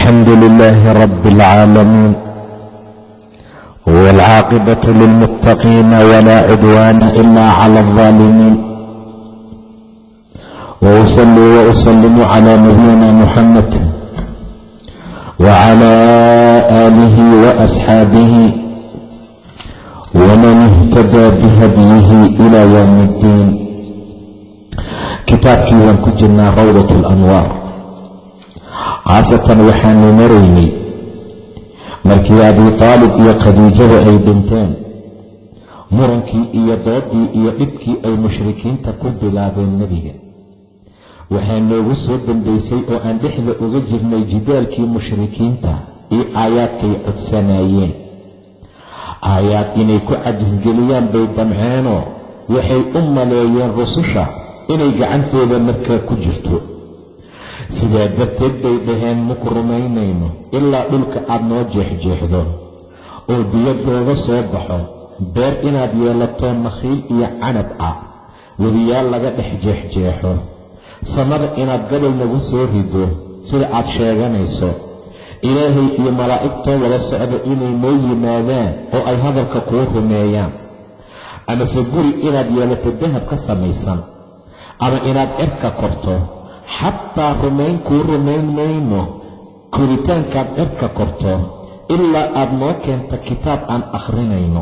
الحمد لله رب العالمين والعاقبة للمتقين ولا عدوان إلا على الظالمين وأصلي وأسلم على نبينا محمد وعلى آله وأصحابه ومن اهتدى بهديه إلى يوم الدين kitaabkii waan ku jirnaa rawdat alanwaar khaasatan waxaanu maraynay. Markii abii taalib iyo khadiijada ay dhinteen murankii iyo doodii iyo dhibkii ay mushrikiinta ku bilaabeen nebiga. Waxaa noogu soo dambaysay oo aan dhexda uga jirnay jidaalkii mushrikiinta iyo aayaadkay codsanayeen aayaad inay ku cajisgeliyaan bay damceenoo waxay u maleeyeen rususha inay gacantooda markaa ku jirto sidaa darteed bay dhaheen maku rumaynayno ilaa dhulka aad noo jeexjeexdo oo biyo googa soo baxo. Beer inaad yeelato nakhiil iyo canab ah webiyaal laga dhex jeexjeexo. Samada inaad gabal nagu soo rido sida aad sheeganayso. Ilaahay iyo malaa'igtoo wada socda inay noo yimaadaan oo ay hadalka kuu rumeeyaan. Amase guri inaad yeelato dahab ka samaysan ama inaad cirka korto xataa rumayn kuu rumayn mayno koritaankaad cirka korto ilaa aad noo keento kitaab aan akhrinayno.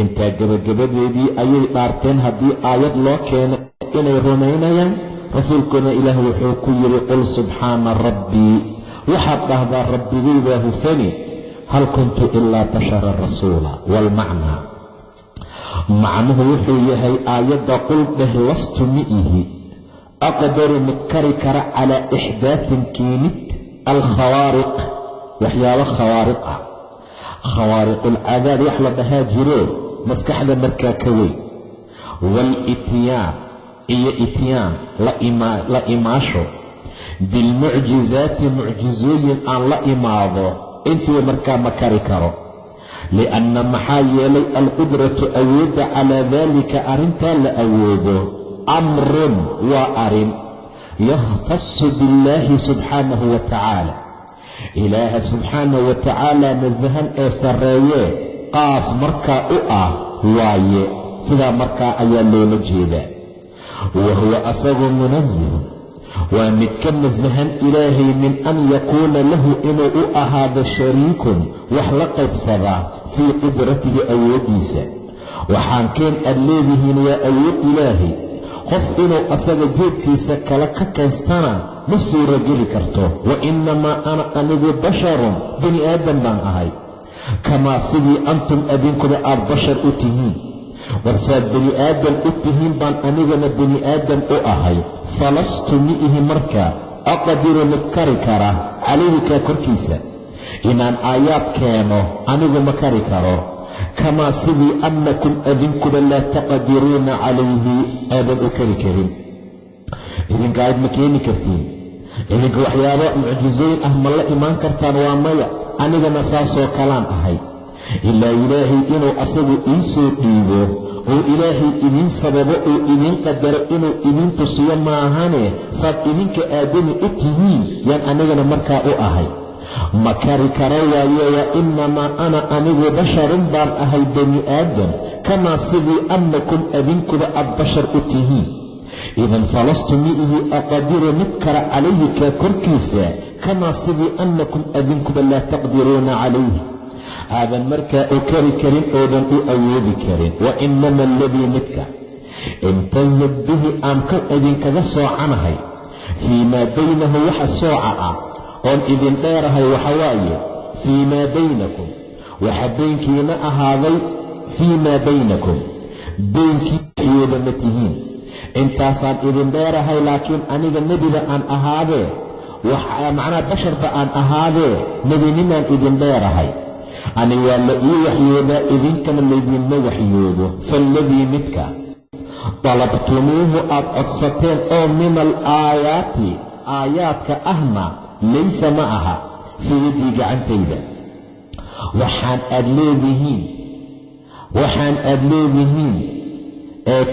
Intaa gebagabadeedii ayay dhaarteen haddii aayad loo keeno inay rumaynayaan rasuulkuna ilaah wuxuu ku yidhi qul subxaana rabbii waxaad dhahdaa rabbigaydaa hufani hal kuntu ilaa bashara rasuula waalmacnaa macnuhu wuxuu yahay aayadda qul dheh lastu mi ihi aqdaru mid kari kara calaa ixdaatin keenid alkhawaariq waxyaabo khawaariq ah khawaariqulcadaad wax la dhahaa jiro maskaxda markaa ka weyn waalityaan iyo ityaan la imaasho bilmucjizaati mucjizooyin aan la imaado intuu markaa ma kari karo lianna maxaa yeelay alqudratu awoodda calaa daalika arrintaa la awoodo amrun waa arrin yakhtasu billaahi subxaanahu wa tacaala ilaaha subxaanahu wa tacaala nasahan ee sarreeye qaas markaa u ah waaye sidaa markaa ayaa loola jeedaa wa huwa asagu munazihun waa mid ka nasahan ilaahay min an yakuuna lahu inuu u ahaado shariikun wax la qaybsadaa fii qudratihi awooddiisa waxaan keen aad leedihiin waa awood ilaahay qof inuu asaga jeedkiisa kale ka kaystana ma suurogeli karto. Wa innamaa ana anigu basharun bani aadam baan ahay. Kamaa sidii antum adinkuba aad bashar u tihiin. Warsaad bani aadam u tihiin baan anigana bani aadam u ahay. Falastu mi'ihi marka aqdiru mid kari kara calayhi kaa korkiisa. Inaan aayaad keeno anigu ma kari karo kamaa sidii annakum adinkuba laa taqdiruuna calayhi aadan u kari karin idinka aad ma keeni kartiin idinka waxyaabo mucjizooyin ah ma la imaan kartaan waa maya anigana saasoo kalaan ahay ilaa ilaahay inuu asagu ii soo dhiibo oo ilaahay idiin sababo uu idiin qadaro inuu idiin tusiyo maahane saad idinka aadami u tihiin yaan anigana markaa u ahay ma kari kara waaye wa innamaa ana anigu basharun baan ahay bani aadam kamaa sidii annakum adinkuba aad bashar u tihiin idan falastu mi'ihi aqadiru mid kara calayhi kaa korkiisa kamaa sidii annakum adinkuba laa taqdiruuna calayhi. Aadan markaa u kari karin oodan u awoodi karin. Wa inama aladii midka imtasad bihi aan ka idinkaga soocanahay fii maa baynahu waxa sooca ah oon idin dheerahay waxa waaye fii maa baynakum waxa beynkiina ahaaday fii maa baynakum beynkii waxyooda ma tihiin. Intaasaan idin dheerahay laakiin aniga nebiga aan ahaadee macnaha basharba aan ahaadee nebinimaan idin dheerahay. Ani waa la ii waxyoodaa idinkana laydinma waxyoodo. Faaladii midka dalabtumuuhu aad codsateen oo min alaayaati aayaadka ahna laysa ma aha fii yaddii gacantayda waxaan aad leedihiin waxaan aad leedihiin ee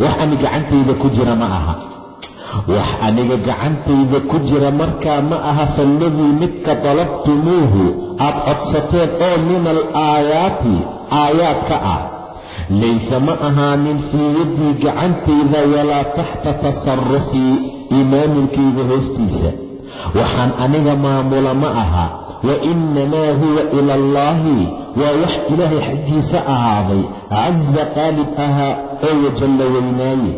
wax ani gacantayda ku jira ma aha wax aniga gacantayda ku jira markaa ma aha faaladii midka dalabtumuuhu aad codsateen oo min alaayaati aayaadka ah layse ma ahaanin fii yaddii gacantayda walaa taxta tasarufii imaamilkayga hoostiisa waxaan aniga maamula ma aha. Wa innamaa huwa ila allaahi waa wax ilaahay xaggiisa ahaaday. Casa qaalib ahaa oo wajalla weynaaye.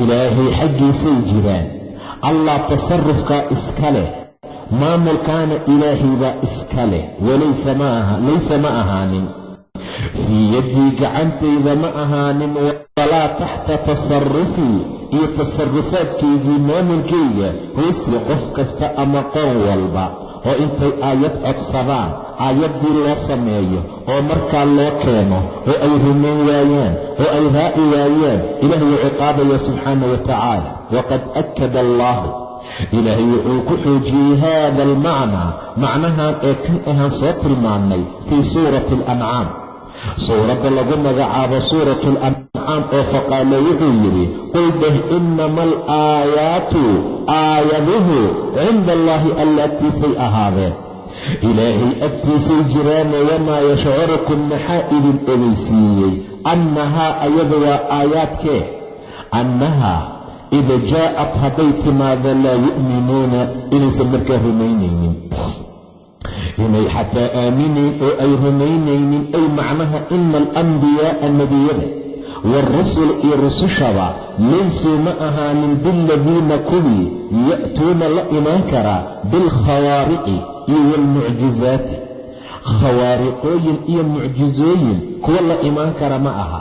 Ilaahay xaggiisay jiraan. Allah tasarufkaa iska leh. Maamulkaana ilaahaybaa iska leh. Walaysa ma ahaanin fii yaddii gacantayda ma ahaanin walaa taxta tasarufii iyo tasarufaadkaygii maamulkayga hoostii qof kasta ama qoon walba oo intay aayad codsadaan aayaddii loo sameeyo oo markaa loo keeno oo ay rumayn waayaan oo ay raaci waayaan ilaah wuu ciqaabaya subxaana wa tacaala waqad akkada allaahu. Ilaahay wuxuu ku xoojiyey haada almacnaa macnahan ee kan ahaan soo tilmaannay fii suurati alancaam suuradda lagu magacaabo suuratu alancaam oo faqaala wuxuu yidhi qul dheh innama alaayaatu aayaduhu cinda allaahi alla agtiisay ahaadeen. Ilaahay agtiisay jiraane wamaa yashcurukum maxaa idin ogeysiiyey. Annahaa ayadu waa aayaadkee annahaa ida jaa'at hadday timaado laa yu'minuuna. Inaysan markaa rumaynaynin inay xataa aaminayn oo ay rumaynaynin ay macnaha ina alambiyaaa nebiyada waarusul iyo rusushaba laysuu ma ahaanin biladiina kuwii ya'tuuna la imaan karaa bilkhawaariqi iyo waalmucjizaati khawaariqooyin iyo mucjizooyin kuwa la imaan kara ma aha.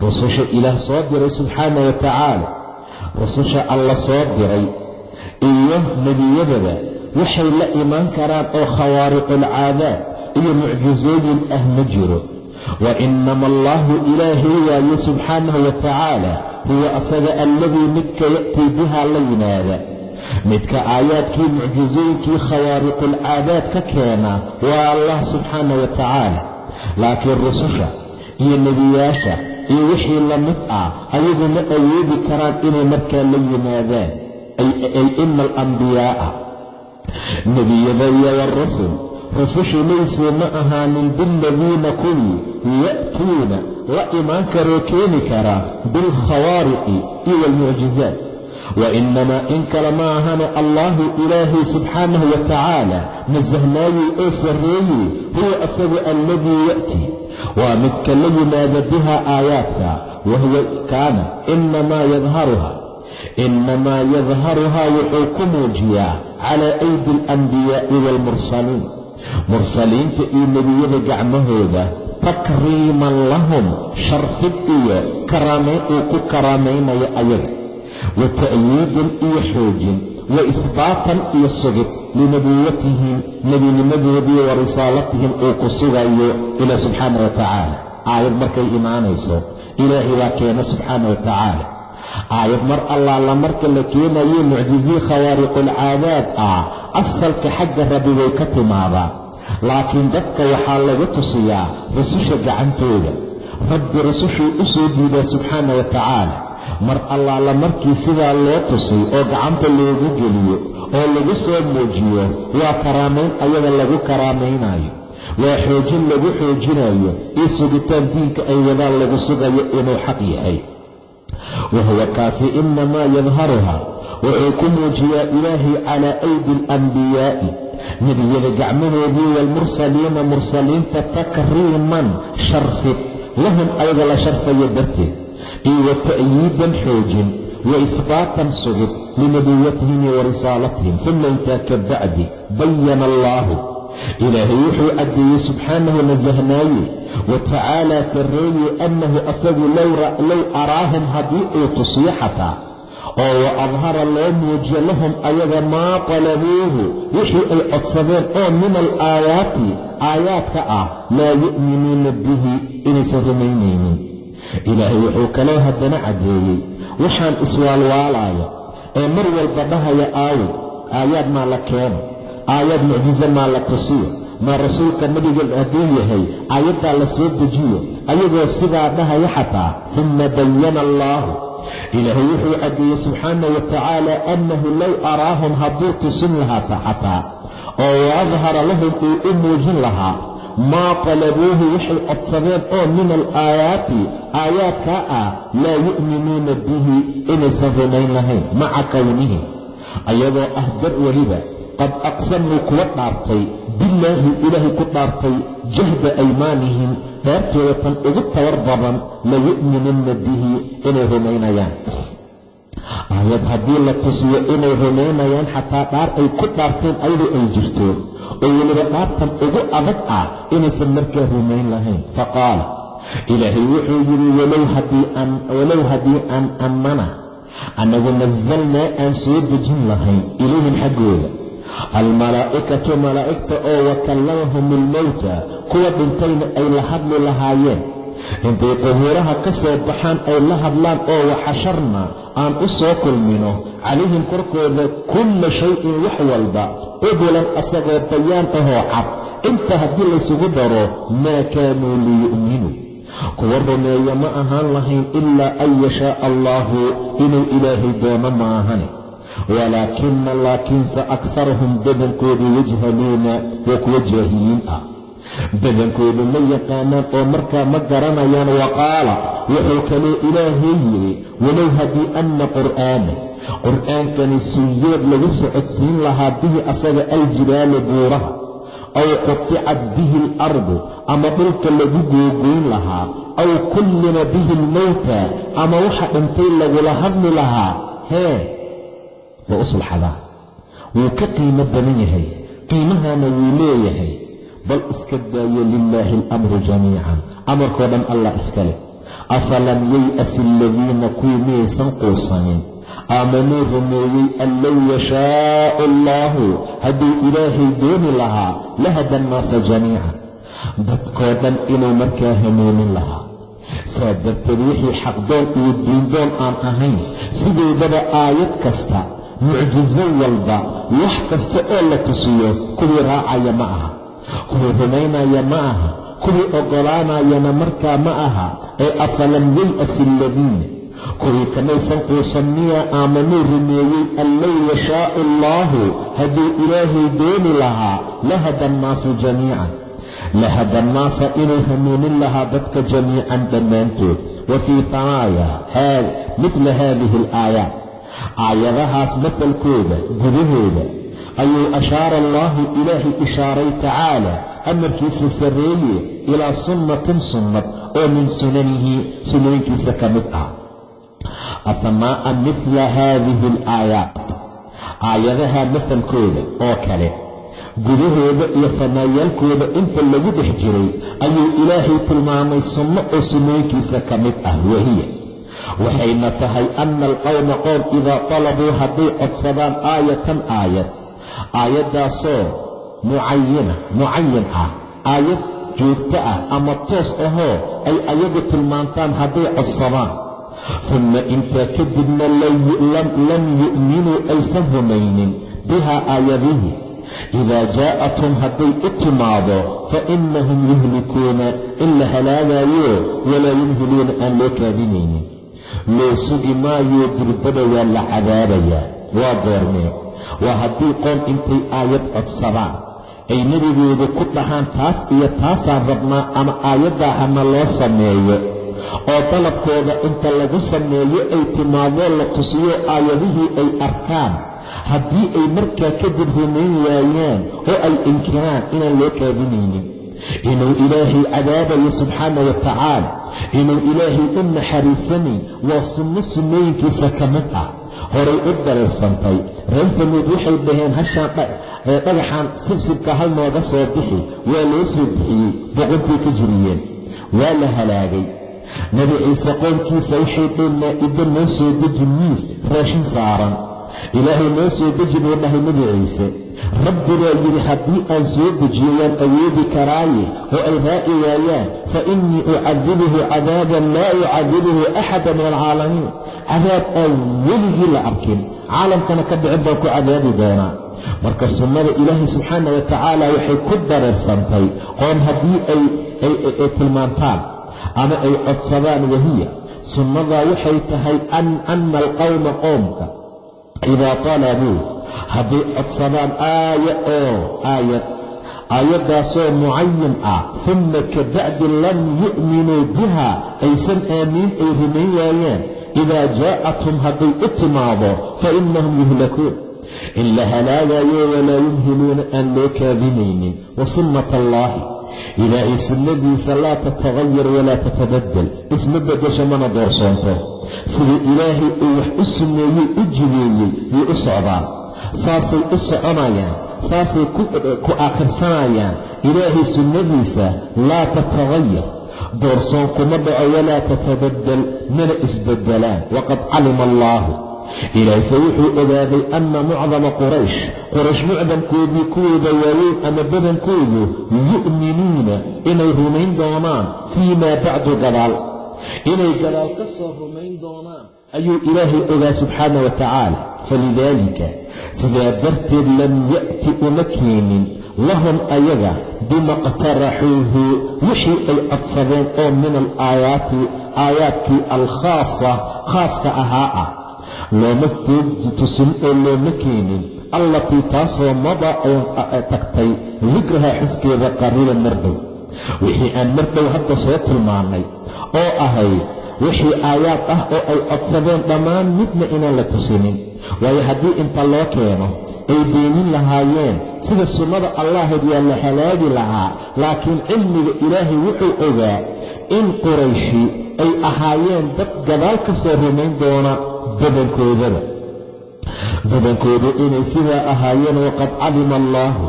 Rususha ilaah soo diray subxaana wa tacaala rususha alla soo diray iyo nebiyadaba waxay la imaan karaan oo khawaariqulcaadaad iyo mucjizooyin ah ma jiro. Wa inama allaahu ilaahay waaye subxaanahu wa tacaala huwa asaga alladii midka ya'tii bihaa la yimaada midka aayaadkii mucjizooyinkii khawaariqulcaadaad ka keena waa allah subxaana wa tacaala laakiin rususha iyo nebiyaasha iyo wixii la mid ah ayagu ma awoodi karaan inay markaa la yimaadaan ay ina alambiyaaa nebiyada iyo warusul rusushu laysuu ma ahaanin biladiina kuwii ya'tuuna. La imaan karoo keeni karaa bilkhawaariqi iyo waalmucjizaat wa inamaa in kale ma ahane allaahu ilaahay subxaanahu wa tacaala nasahnaayey oo sarreeyey huwa asagu alladii ya'tii waa midka la yimaada biha aayaadka wahuwa kaana inamaa yadharuha. Inamaa yadharuhaa wuxuu ku muujiyaa calaa aydi alanbiyaa'i waalmursaliin mursaliinta iyo nebiyada gacmahooda takriiman lahum sharfid iyo karaamayn uu ku karaamaynayo ayaga. Wa ta'yiidin iyo xoojin wa ihbaatan iyo sugid linabiyatihim nebinimadoodii wa risaalatihim uu ku sugayo ilaa subxaana wa tacaala aayad markay imaanayso ilaahay baa keena subxaana wa tacaala aayad mar allaala marka la keenayo mucjizii khawaariqulcaadaad ah asalka xagga rabbi way ka timaadaa laakiin dadka waxaa lagu tusiyaa rususha gacantooda. Rabbi rusushuu u soo diidaa subxaana wa tacaala. Mar allaala markii sidaa loo tusay oo gacanta loogu geliyo oo lagu soo muujiyo waa karaamayn ayada lagu karaamaynayo waa xoojin lagu xoojinayo iyo sugitaan diinka ay wadaan lagu sugayo inuu xaq yahay wahuwa kaasi inamaa yadharuha wuxuu ku muujiyaa ilaahay calaa aydi alambiyaa'i nebiyada gacmahoodii waalmursaliina mursaliinta takriiman sharfid lahum ayaga la sharfayo darteed iyo wa ta'yiidan xoojin wa ihbaatan sugid linabiyatihim wa risaalatihim uma bacdi bayana allaahu ilaahay wuxuu caddeeyey subxaanahu nasahnaaye. Wa tacaalaa sarreeye annahu asagu low araahum haddii uu tusiyo xataa. Oo wa adhara loo muujiyo lahum ayaga maa talabuuhu wixii ay codsadeen oo min alaayaati aayaadka ah laa yu'minuuna bihi inaysan rumaynaynin. Ilaahay wuxuu kaloo haddana caddeeyey. Waxaan iswaalwaalaaya ee mar walba dhahaya aawo aayaad maa la keeno aayaad mucjiso maa la tusiyo maa rasuulka nabiga hadduu yahay aayaddaa la soo dejiyo ayagoo sidaa dhahaya xataa uma bayana allaahu. Ilaahay wuxuu caddeeyey subxaana wa tacaala annahu low araahum hadduu tusin lahaata xataa oo waadhara lahum uu u muujin lahaa maa talabuuhu waxay codsadeen oo min alaayaati aayaadkaa ah laa yu'minuuna bihi inaysan rumayn lahayn maca kownihim ayadoo ah dar weliba qad aqsamuu kuwa dhaartay billaahi ilaahay ku dhaartay jahda aymaanihim dhaartooda tan ugu tabar badan layu'minunna bihi inay rumaynayaan. Aayad haddii la tusiyo inay rumaynayaan xataa dhaar ay ku dhaarteen ayadoo ay jirto oo weliba dhaartan ugu adag ah inaysan markaa rumayn lahayn. Faqaala ilaahay wuxuu yidhi walow haddii aan ammana annagu nasalnaa aan soo dejin lahayn ilayhim xaggooda almalaa'ikatu malaa'igta oo wakallamahum ilmowta kuwa dhintayna ay la hadli lahaayeen. Intay qubuuraha ka soo baxaan ay la hadlaan oo waxasharna aan u soo kulmino calayhim korkooda kulla shay-in wax walba qubulan asagoo bayaan ahoo cad. Inta haddii laysugu daro maa kaanuu liyu'minuu kuwa rumeeya ma ahaan lahayn ilaa an yashaaa allaahu inuu ilaahay doono ma ahane walaakina laakiinse akarahum badankoodu yajhaluuna waa kuwa jaahiliin ah badankoodu ma yaqaanaan oo markaa ma garanayaan wa qaala wuxuu kaloo ilaahay yidhi walow haddii anna qur'aana qur'aankani suyeed lagu socodsiin lahaa bihi asaga aljibaalu buuraha aw quticad bihi alardu ama dhulka lagu googoyn lahaa aw kullima bihi almowta ama waxa dhintay lagula hadli lahaa hee waa u wuu ka qiimo badan yahay. Qiimahana wuu leeyahay. Bal iska daayo lilaahi alamru jamiican. Amarkoo dhan allah iska leh. Afalam yay'asi aladiina kuwii miyaysan quusanin? Aamanuu rumeeyey an low yashaau allaahu. Hadduu ilaahay dooni lahaa lahada annaasa jamiican. Dadkoo dhan inuu markaa hanuunin lahaa. Saa darteed wixii xaqdoon iyo diindoon aan ahayn sideedaba aayad kasta mucjiso walba wax kasta oo la tusiyo kuwii raacaya ma aha kuwii rumaynaya ma aha kuwii oggolaanayana markaa ma aha ee afalam yay'asi aladiina kuwii kamaysan quusan miyaa aamanuu rumeeyey an low yashaau allaahu hadduu ilaahay dooni lahaa lahada annaasu jamiican lahada annaasa inuu hanuunin lahaa dadka jamiican dhammaantood wa fii hanaaya midla haadihi alaayaat aayadahaas matalkooda gudahooda ayuu ashaara allaahu ilaahay ishaaray tacaala amarkiisa sarreeye ilaa sunnatin sunnad oo min sunanihi sunnooyinkiisa ka mid ah. Asmaa'a mila haadihi alaayaat aayadaha mahalkooda oo kale gudahooda iyo sanaayaalkooda inta lagu dhex jiray ayuu ilaahay tilmaamay sunno oo sunnooyinkiisa ka mid ah wahiya waxayna tahay anna alqowma qoom idaa talabuu hadday codsadaan aayatan aayad aayaddaasoo mucayina mucayin ah aayad joogto ah ama toos ahoo ay ayagu tilmaantaan hadday codsadaan. Humma intaa kadibna lam yu'minuu aysan rumaynin bihaa aayadihii idaa jaa'athum hadday u timaado fa innahum yuhlikuuna in la halaagaayo walaa yumhiluuna aan loo kaadinaynin loo sugi maayoo dirbada waa la cadaabayaa waa goormee waa haddii qoom intay aayad codsadaan ay nebigooda ku dhahaan taas iyo taasaan rabnaa ama aayaddaa hana loo sameeyo. Oo dalabkooda inta lagu sameeyo ay timaadoo la tusiyo aayadihii ay arkaan. Haddii ay markaa kadib rumayn waayaan oo ay inkiraan inaan loo kaadinaynin inuu ilaahay cadaabayo subxaana wa tacaala inuu ilaahay u naxariisanayn waa sunno sunnooyinkiisa ka mid ah. Horay u daraysantay reer famuud waxay dhaheen hashaan dhagaxaan sibsibka hal nooga soo bixi waa loo soo bixiyey boqontii ka jiriyeen. Waa la halaagay. Nebi ciise qoomkiisa waxay dheen maa'ido noo soo deji miis raashin saaran. Ilaahay noo soo deji buu dhahay nebi ciise rabbi baa yidhi haddii aan soo dejiyo waan awoodi karaaye oo ay raaci waayaan fa innii ucadibuhu cadaaban laa ucadibuhu axada min alcaalamiin. Cadaab aan weligii la arkin caalamkana ka dhicin baan ku cadaabi doonaa. Marka sunnada ilaahay subxaana wa tacaala waxay ku dareersantay qoom haddii ay tilmaantaan ama ay codsadaan wahiya sunnadaa waxay tahay ana alqowma qoomka idaa talabuu hadday codsadaan aaya oo aayad aayaddaasoo mucayin ah humma kabacdi lam yu'minuu biha aysan aamiin ay rumayn waayaan idaa jaa'athum hadday u timaado fa innahum yuhlakuun. In la halaagayo walaa yumhiluuna aan loo kaadinaynin wa sunnata allaahi ilaahay sunnadiisa laa tatagayar walaa tatadabbal isma beddesho mana doorsoonto. Sida ilaahay uu wax u sunneeyey u jideeyey yay u socdaan saasay u soconayaan saasay ku akhirsanayaan ilaahay sunnadiisa laa tatagayar doorsoon kuma dhaco walaa tatadabbal mana isbeddelaan. Waqad calima allaahu ilaahse wuxuu ogaaday anna mucdama quraysh. Quraysh mucdamkoodii kuwooda waaweyn ama badankoodu yu'minuuna inay rumayn doonaan fii maa bacdu gadaal. Inay gadaal ka soo rumayn doonaan ayuu ilaahay ogaa subxaana wa tacaala falidaalika sidaa darteed lam ya'ti uma keenin. Lahum ayaga bima qtaraxuuhu wixii ay codsadeen oo min alaayaati aayaadkii alkhaasa khaaska ahaa ah. Looma tusin oo looma keenin. Allatii taasoo mada ay tagtay dikrahaa xuskeeda qariiban mardhow. Wixii aan mardhow hadda soo tilmaannay oo ahayd wixii aayaad ah oo ay codsadeen dhammaan midna inaan la tusinin waayo haddii inta loo keeno ay beenin lahaayeen sida sunnada allahayd waa la halaagi lahaa laakiin cilmiga ilaahay wuxuu ogaa in qurayshi ay ahaayeen dad gadaal ka soo rumayn doona badankoodaba badankoodu inay sidaa ahaayeen waqad calima allaahu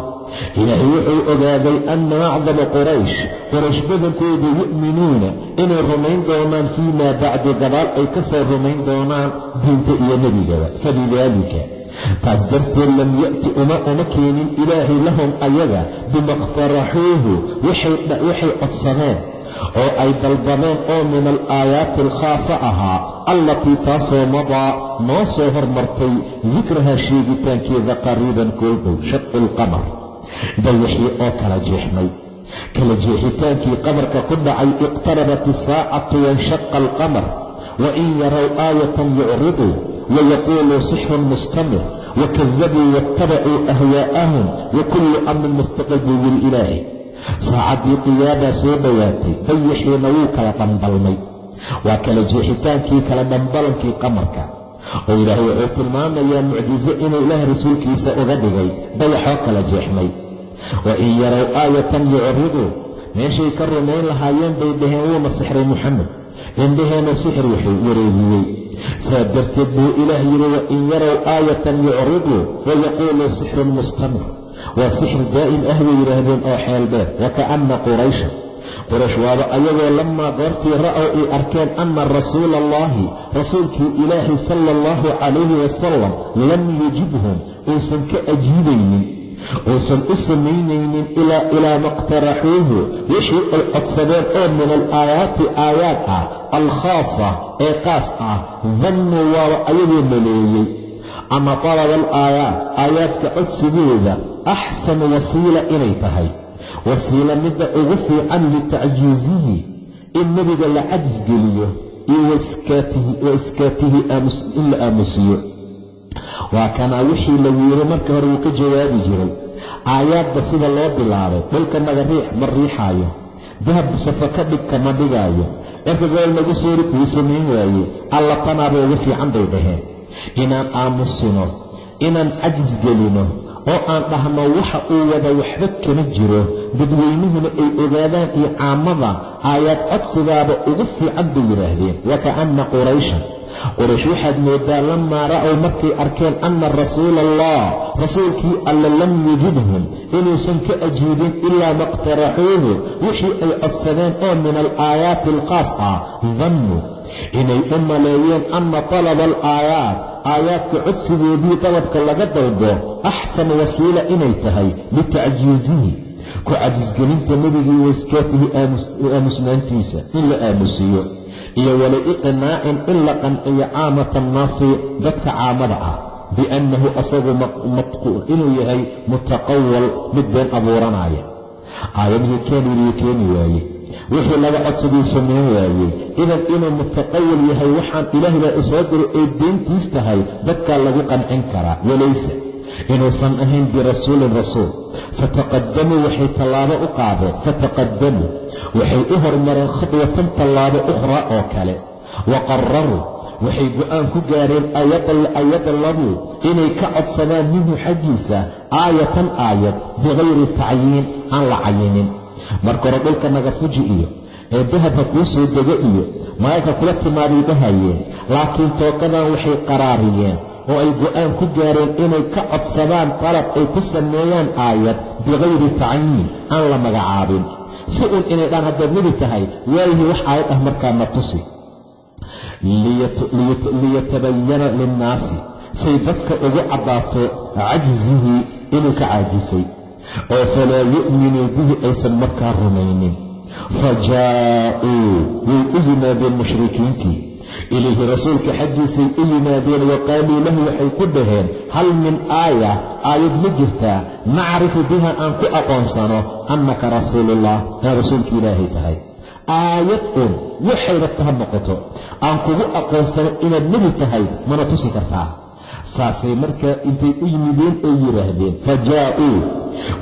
ilaahay wuxuu ogaaday anna acdama quraysh quraysh badankoodu yu'minuuna inay rumayn doonaan fii maa bacdu gadaal ay ka soo rumayn doonaan diinta iyo nebigaba falidaalika taas darteed lam ya'ti uma uma keenin ilaahay lahum ayaga bima ikhtaraxuuhu waxay codsadeen oo ay dalbadeen oo min alaayaati alkhaasa ahaa allatii taasoo madaa noo soo hormartay dikrahaa sheegitaankeeda qariiban kooldow shaqu lqamar dayaxii oo kala jeexmay. Kala jeexitaankii qamarka ku dhacay iqtarabat isaacatu wanshaqa alqamar wain yarow aayatan yucriduu wayaquuluu sixrun mustamir wakadabuu waattabacuu ahwaa'ahum wakullu amrin mustaqil buu yiri ilaahay saacaddii qiyaadaa soo dhowaatay dayaxiina wuu kala dhambalmay waa kala jeexitaankii kala dhambalankii qamarka oo ilaahay wuxuu tilmaamayaa mucjiso inuu ilaah rasuulkiisa uga dhigay dayaxoo kala jeexmay. Wa in yarow aayatan yucriduu meeshay ka rumayn lahaayeen bay dhaheen wuuna sixray muxamed indhaheennu sixir wuxuu wareegiyey. Saa darteed buu ilaah yidhi wa in yarow aayatan yucriduu wayaquuluu sixrun mustamir. Waa sixir daa'im ah bay yidhaahdeen oo xeel dheer. Waka'anna quraysha quraysh waaba ayagoo lamaa goortii ra'ow ay arkeen anna rasuula allaahi rasuulkii ilaahay sala allahu calayhi wasalam lam yujibhum uusan ka ajiibaynin uusan u samaynaynin ilaa ilaa maqtaraxuuhu wixii ay codsadeen oo min alaayaati aayaad ah alkhaasa ee qaas ah dannuu waaba ayagoo maleeyey. Ama talaba alaayaat aayaadka codsigooda axsanu wasiila inay tahay wasiila midda ugu fiican litacjiizihi in nebiga la cajisgeliyo iyo wa iskaatihi in la aamusiyo. Waa kanaa wixii la yiiri marka hore wuu ka jawaabi jiray. Aayaadba sida loo bilaabay dhulka naga riix ma riixaayo. Dahab safa ka dhig kama dhigaayo. Cirka gobol nagu soo rid wuu samayn waaye. Alla tanaaba ugu fiican bay dhaheen. Inaan aamusino inaan cajis gelino oo aan dhahno waxa uu wada waxba kama jiro. Dadweynuhuna ay ogaadaan iyo caamada aayaad codsigaaba ugu fiican bay yidhaahdeen waka'anna qurayshan. Quraysh waxaad moodaa lamaa ra'ow markay arkeen anna rasuula allah rasuulkii alle lam yujibhum inuusan ka ajiibin ilaa maqtaraxuuhu. Wixii ay codsadeen oo min alaayaati alkhaas ah dannuu inay u maleeyeen anna talaba alaayaat aayaadka codsigoodii dalabka laga dalbo axsan wasiila inay tahay litacjiizihi ku cabisgelinta nebigii waskaatihi aamusnaantiisa in la aamusiiyo iyo wala iqnaacin in la qanciyo caamata annaasi dadka caamada ah biannahu asagu inuu yahay mutaqawal mid been abuuranaya. Aayadihii keeniyuu keeni waaye wixii laga codsaduu samayn waayey idan inuu mutaqawal yahay waxaan ilaahay baa isoo diray ay beentiis tahay dadkaa lagu qancin karaa walayse inuusan ahayn birasuulin rasuul. Fataqadamuu waxay tallaabo u qaadeen. Fataqadamuu waxay u hormareen khadwatan tallaabo ukhraa oo kale. Wa qararuu waxay go'aan ku gaareen ayadlabuu inay ka codsadaan minhu xaggiisa aayatan aayad bikayri tacyiin aan la cayinin marka hore dhulka naga fuji iyo ee dahabka kuu soo dego iyo magalka kula timaaday dhahayeen laakiin tookadan waxay qaraariyeen oo ay go'aan ku gaareen inay ka codsadaan qalab ay ku sameeyaan aayad bikayri tacyiin aan la magacaabin. Si uun inay dhaan haddaad nebi tahay waayihii wax aayad ah markaa na tusi. Liyatabayana linnaasi say dadka ugu caddaato cajzihii inuu ka caajisay oo falaa yu'minuu bihi aysan markaa rumaynin. Fa jaa'uu way u yimaadeen mushrikiintii. Ilayhi rasuulka xaggiisay u yimaadeen wa qaaluu lahu waxay ku dhaheen hal min aaya aayad ma jirtaa? Nacrifu biha aan ku aqoonsano annaka rasuuluullah aa rasuulka ilaahay tahay. Aayad uun waxayna taha noqoto. Aan kugu aqoonsano inaad nebi tahay mana tusi kartaa saasay markaa intay u yimideen ay yidhaahdeen fa jaa'uu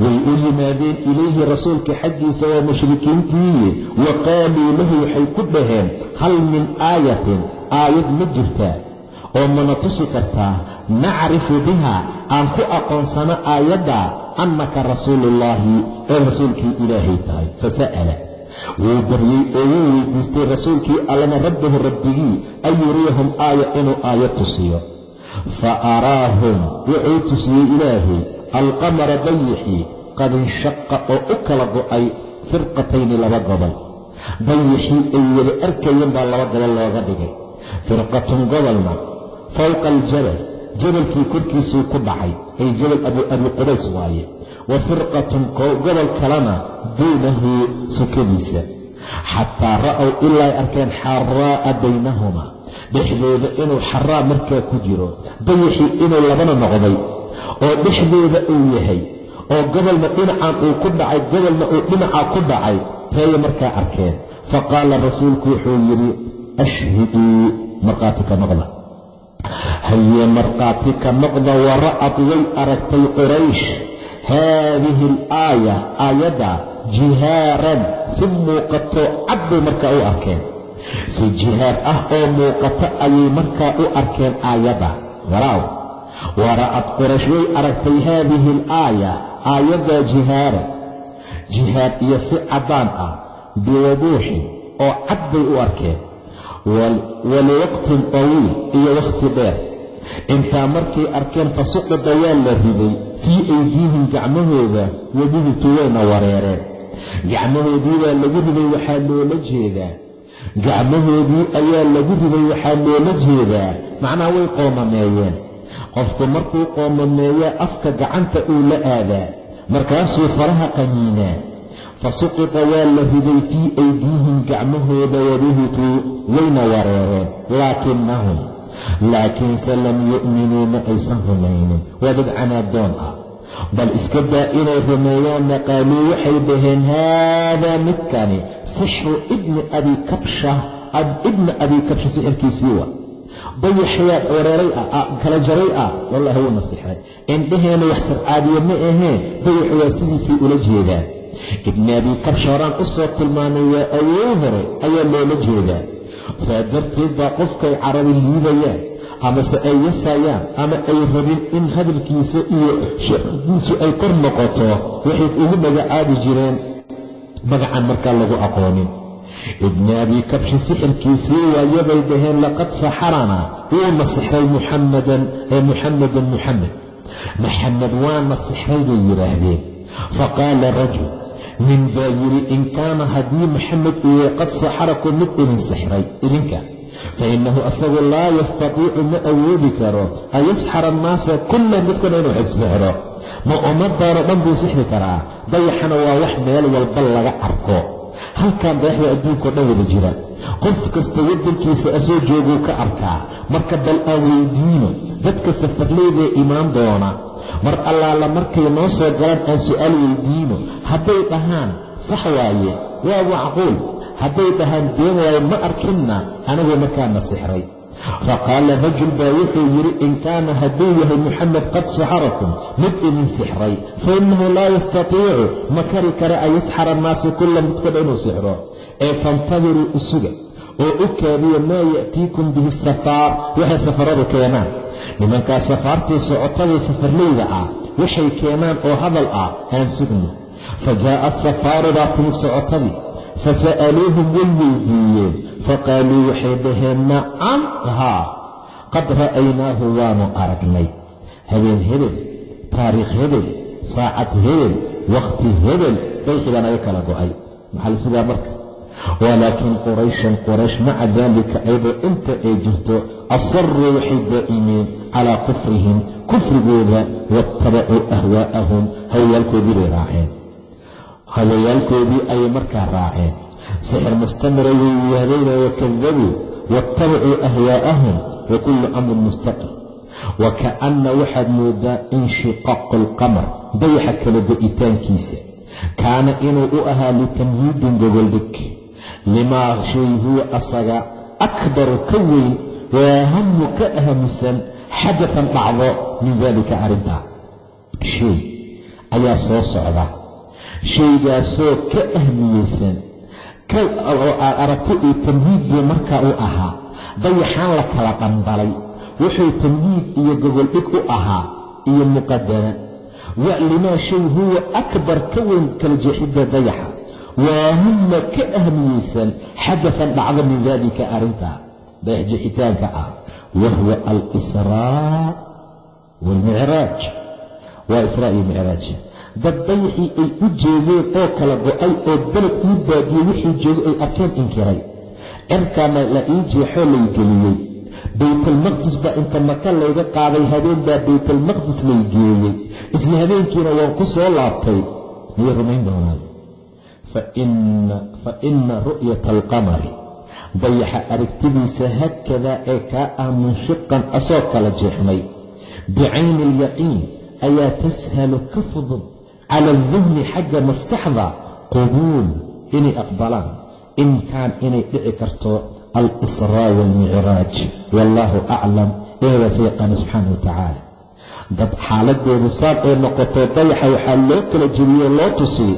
way u yimaadeen ilayhi rasuulka xaggiisa waa mushrikiintii wa qaaluu lahu waxay ku dhaheen hal min aayatin aayad ma jirtaa oo mana tusi kartaa nacrifu biha aan ku aqoonsano aayadda annaka rasuuluullaahi ee rasuulkii ilaahay tahay. Fasa'ala wuu baryey oo wuu weydiistay rasuulkii allana rabbahu rabbigii an yuriyahum aaya inuu aayad tusiyo fa araahum wuxuu tusiyey ilaahay alqamara dayixii qad inshaqa oo u kala go'ay firqatayni laba gobol dayixii ay wada arkayeen baa laba gobol looga dhigay firqatun gobolna fowqa aljabal jabalkii korkiisuu ku dhacay ay jabal abi qubays waaye wa firqatun gobol kalena duunahu sukadiisa xataa ra'ow ilaa ay arkeen xaraa'a baynahuma dhexdooda inuu xaraa markaa ku jiro dayixii inuu labana noqday oo dhexdooda uu yahay oo gobolna dhinacaan uu ku dhacay gobolna uu dhinacaa ku dhacay teeya markaa arkeen. Fa qaala rasuulku wuxuu yidhi ashhiduu markhaati ka noqda hayee markhaati ka noqda wara'ad way aragtay quraysh. Haadihi alaaya aayadda jihaaran si muuqato cad bay markaa u arkeen si jihaar ah oo muuqato ayay markaa u arkeen aayadda. Waraaw wara'ad quraysh way aragtay haadihi alaaya aayadda jihaaran jihaad iyo si caddaan ah biwaduuxin oo cad bay u arkeen. Waliwaqtin tawiil iyo wakhti dheer. Intaa markay arkeen fasuqida waa la riday fii aydiihim gacmahooda wabihtu wayna wareereen. Gacmahoodii baa lagu riday waxaa loola jeedaa gacmahoodii ayaa lagu riday waxaa loola jeedaa. Macnaha way qoomameeyeen. Qofku markuu qoomameeyaa afka gacanta uu la aadaa. Markaasuu faraha qaniinaa. Fasuqita waa la riday fii aydiihim gacmahooda wabihitu wayna wareereen. Laakinahum laakiinse lam yu'minuu ma aysan rumaynin. Waa dad canaadoon ah bal iska daa inay rumeeyaanna qaaluu waxay dhaheen haadaa midkani sixru ibni abi kabsha ibni abi kabsha sixirkiisii wa dayaxyaa wareeray ah kala jaray ah wallaahi wuuna sixray indhaheena wax sarcaadiye ma aheen dayax waa sidiisay ula jeedaan ibni abi kabsha horaan u soo tilmaamay waa awoo hore ayaa loola jeedaa saa darteed baa qofkay carabi liidayaan amase ay yasayaan ama ay rabin in hadalkiisa iyo shaqadiisu ay kor noqoto waxay ugu magacaabi jireen magacan markaa lagu aqoonin. Ibni abi kabshin sixirkiisii waayabay dhaheen laqad saxaranaa wuuna sixray muxamadan muxamedun muxamed maxamed waana sixray bay yidhaahdeen. Faqaala rajul nin baa yidhi in kaana haddii maxamed uu qad saxarakum mid idin sixray idinka fa innahu asagu laa yastatiicu ma awoodi karo an yasxara annaasa kullah midkuna inuu xisixro ma ummaddaano dhan buu sixri karaa dayaxana waa wax meel walba laga arko halkan dayaxda adduunka o dhan wada jira qof kasta waddankiisa asoo jooguu ka arkaa marka bal aan weydiino dadka safarleydae imaan doona mar allaala markay noo soo galaan aan su'aal weydiino hadday dhahaan sax waaye waa macquul hadday dhahaan been waaye ma arkinna anigoo markaana sixray faqaala rajul baa wuxuu yidhi in kaana hadduu yahay muxamed qad saxarakum mid idin sixray fa innahu laa yastatiicu ma kari kara an yasxara annaasa kulla midkoodha inuu sixro. Ee faintadiruu isuga oo u kaadiya maa ya'tiikum bihi safaar waxay safaradu keenaan. Nimankaa safaartii socotadii safarleyda ah waxay keenaan oo hadal ah aan sugno. Fa jaa'a safaaru baa timi socotadii fasa'aluuhum way weydiiyeen faqaaluu waxay dhaheen nacam haa qad ra'aynaahu waanu aragnay habeen hebel taariikh hebel saacad hebel wakhti hebel dayxi baa naga kala go'ay maxaa la sugaa marka walaakiin qurayshan quraysh maca daalika ayadoo inta ay jirto asaruu waxay daa'imeen calaa kufrihim kufrigooda waattabacuu ahwaa'ahum hawayaalkoodii bay raaceen hawayaalkoodii ayay markaa raaceen. Sixir mustamira way waadayna wakadabuu waattabacuu ahwaa'ahum wa kullu amrin mustaqir wa ka'anna waxaad moodaa inshiqaaqu alqamar dayaxa kala go'itaankiisa. Kaana inuu u ahaa litamhiidin gogoldhig limaa shay asaga akbaru ka weyn waahamu ka ahamisan xadatan dhacdo min daalika arrintaa. Shay ayaa soo socda shaygaasoo ka ahmiyeysan. Oo aad aragto iyo tamhiid buu markaa u ahaa dayaxaan la kala dhambalay wuxuu tamhiid iyo gogoldhig u ahaa iyo muqadara walimaa shay huwa akbar ka weyn kala jeexidda dayaxa. Waahumma ka ahmiyeysan xadafan dhacdo min daalika arrintaa dayax jeexitaanka ah wahuwa alisraa waalmicraaj waa israa iyo micraaj dad dayaxii ay u jeedeen oo kala go'ay oo beled ii baadiyey wixii joogay ay arkeen inkiray. Cirkaana la ii jeexoo lay geliyey. Baytalmaqdis baa inta maka layga qaaday habeen baa baytalmaqdis lay geeyey. Isla habeenkiina waan ku soo laabtay. Miyay rumayn doonaan fa ina ru'yata alqamari dayaxa aragtidiisa haakadaa ee kaa ah munshiqan asoo kala jeexmay. Bicayni alyaqiin ayaa tashalu ka fudud cala aldihni xagga maskaxda qubuul inay aqbalaan in kaan inay dhici karto alisraa waalmicraaj wallaahu aclam eedaas yaqaana subxaana wa dad xaaladoodu saad ay noqoto dayaxa waxaa loo kala jebiyey loo tusiyey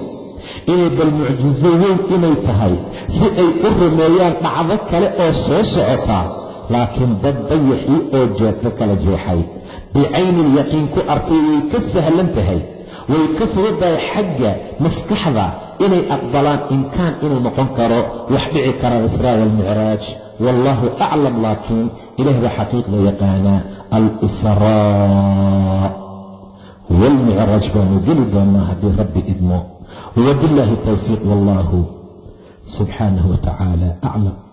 inay bal mucjiso weyn inay tahay si ay u rumeeyaan dhacdo kale oo soo socotaa laakiin dad dayaxii oo jeegto kala jeexay bicaynin yaqiin ku arkay way ka sahlan tahay way ka fududahay xagga maskaxda inay aqbalaan imkaan inuu noqon karo wax dhici kara israa waalmicraaj wallaahu aclam laakiin ilaah baa xaqiiqda yaqaanaa alisraa waalmicraaj baanu geli doonaa haddii rabbi idmo. Wabillaahi towfiiq wallaahu subxaanahu wa aclam